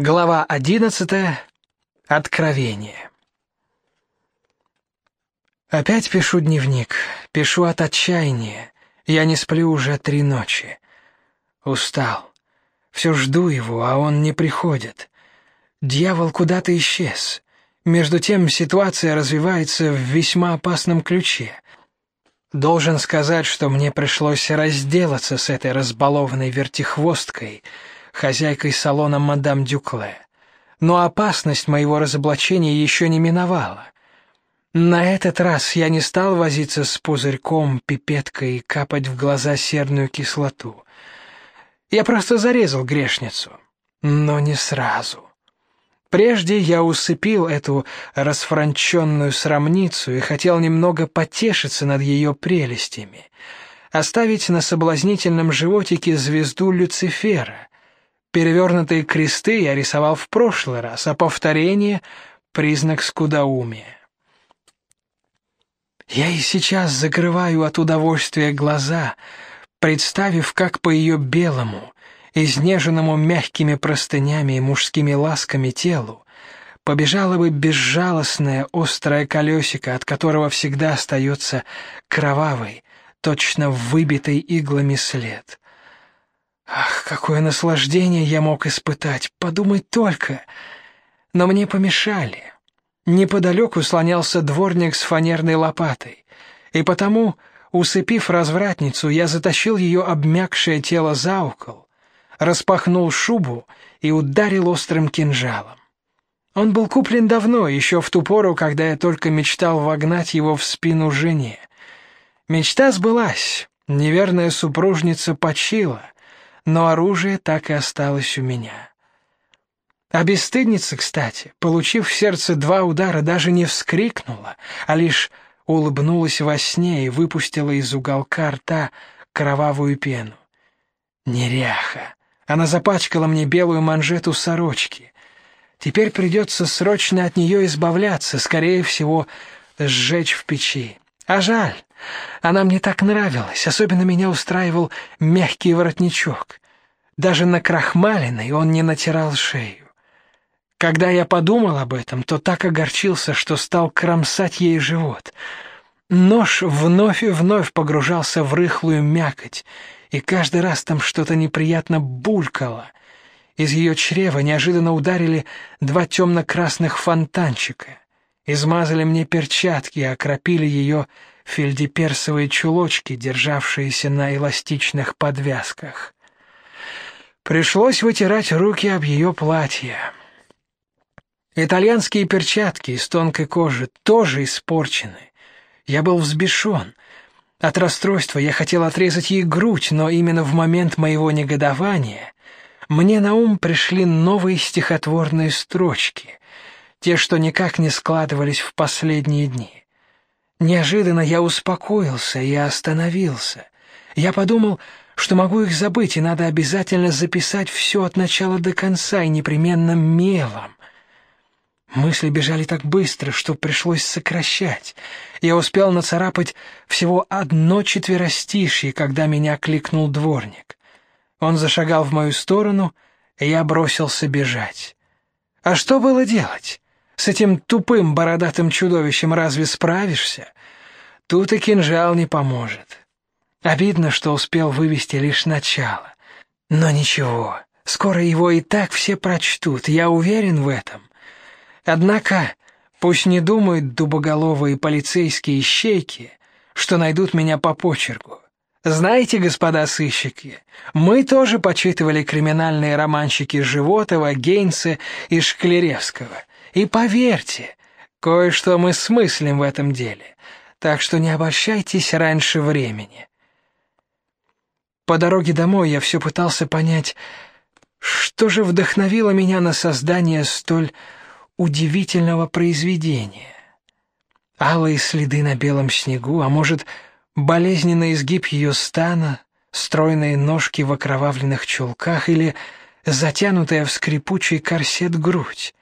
Глава одиннадцатая. Откровение. Опять пишу дневник. Пишу от отчаяния. Я не сплю уже три ночи. Устал. Все жду его, а он не приходит. Дьявол куда-то исчез. Между тем ситуация развивается в весьма опасном ключе. Должен сказать, что мне пришлось разделаться с этой разбалованной вертихвосткой, хозяйкой салона мадам Дюкле. Но опасность моего разоблачения еще не миновала. На этот раз я не стал возиться с пузырьком, пипеткой и капать в глаза серную кислоту. Я просто зарезал грешницу, но не сразу. Прежде я усыпил эту расфранченную срамницу и хотел немного потешиться над ее прелестями, оставить на соблазнительном животике звезду Люцифера. Перевернутые кресты я рисовал в прошлый раз, а повторение — признак скудоумия. Я и сейчас закрываю от удовольствия глаза, представив, как по ее белому, изнеженному мягкими простынями и мужскими ласками телу, побежало бы безжалостное острое колесико, от которого всегда остается кровавый, точно выбитый иглами след. Ах, какое наслаждение я мог испытать, подумать только. Но мне помешали. Неподалеку слонялся дворник с фанерной лопатой, и потому, усыпив развратницу, я затащил ее обмякшее тело за угол, распахнул шубу и ударил острым кинжалом. Он был куплен давно, еще в ту пору, когда я только мечтал вогнать его в спину жене. Мечта сбылась, неверная супружница почила, но оружие так и осталось у меня. А бесстыдница, кстати, получив в сердце два удара, даже не вскрикнула, а лишь улыбнулась во сне и выпустила из уголка рта кровавую пену. Неряха. Она запачкала мне белую манжету сорочки. Теперь придется срочно от нее избавляться, скорее всего, сжечь в печи. А жаль, она мне так нравилась, особенно меня устраивал мягкий воротничок. Даже на крахмаленный он не натирал шею. Когда я подумал об этом, то так огорчился, что стал кромсать ей живот. Нож вновь и вновь погружался в рыхлую мякоть, и каждый раз там что-то неприятно булькало. Из ее чрева неожиданно ударили два темно-красных фонтанчика. Измазали мне перчатки и окропили ее фельдеперсовые чулочки, державшиеся на эластичных подвязках. Пришлось вытирать руки об ее платье. Итальянские перчатки из тонкой кожи тоже испорчены. Я был взбешен — от расстройства я хотел отрезать ей грудь, но именно в момент моего негодования мне на ум пришли новые стихотворные строчки, те, что никак не складывались в последние дни. Неожиданно я успокоился и остановился. Я подумал, что могу их забыть, и надо обязательно записать все от начала до конца и непременно мелом. Мысли бежали так быстро, что пришлось сокращать. Я успел нацарапать всего одно четверостишье, когда меня кликнул дворник. Он зашагал в мою сторону, и я бросился бежать. А что было делать? С этим тупым бородатым чудовищем разве справишься? Тут и кинжал не поможет. Обидно, что успел вывести лишь начало. Но ничего, скоро его и так все прочтут, я уверен в этом. Однако, пусть не думают дубоголовые полицейские щейки, что найдут меня по почерку. Знаете, господа сыщики, мы тоже почитывали криминальные романчики Животова, Гейнса и Шклеревского. И поверьте, кое-что мы смыслим в этом деле. Так что не обольщайтесь раньше времени. По дороге домой я все пытался понять, что же вдохновило меня на создание столь удивительного произведения. Алые следы на белом снегу, а может, болезненный изгиб ее стана, стройные ножки в окровавленных чулках или затянутая в скрипучий корсет грудь.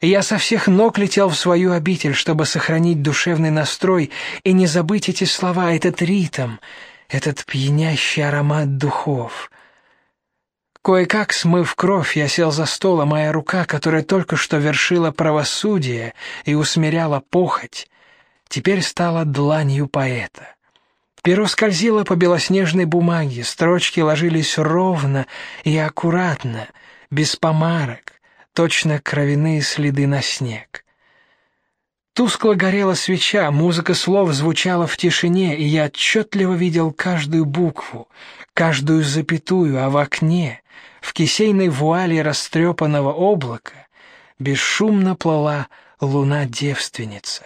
Я со всех ног летел в свою обитель, чтобы сохранить душевный настрой и не забыть эти слова, этот ритм, этот пьянящий аромат духов. Кое-как смыв кровь, я сел за стол, а моя рука, которая только что вершила правосудие и усмиряла похоть, теперь стала дланью поэта. Перо скользило по белоснежной бумаге, строчки ложились ровно и аккуратно, без помарок, точно кровяные следы на снег. Тускло горела свеча, музыка слов звучала в тишине, и я отчетливо видел каждую букву, каждую запятую, а в окне, в кисейной вуале растрепанного облака, бесшумно плыла луна-девственница.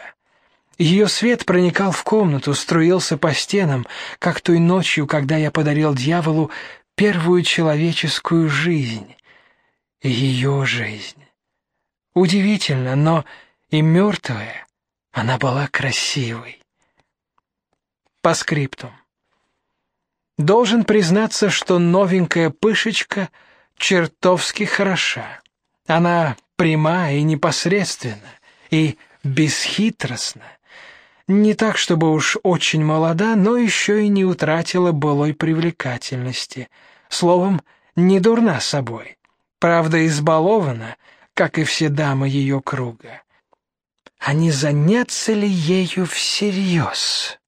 Ее свет проникал в комнату, струился по стенам, как той ночью, когда я подарил дьяволу первую человеческую жизнь, ее жизнь. Удивительно, но и мертвая она была красивой. По скриптум. Должен признаться, что новенькая пышечка чертовски хороша. Она пряма и непосредственна, и бесхитростна. Не так, чтобы уж очень молода, но еще и не утратила былой привлекательности. Словом, не дурна собой. Правда, избалована, как и все дамы ее круга. А не заняться ли ею всерьез?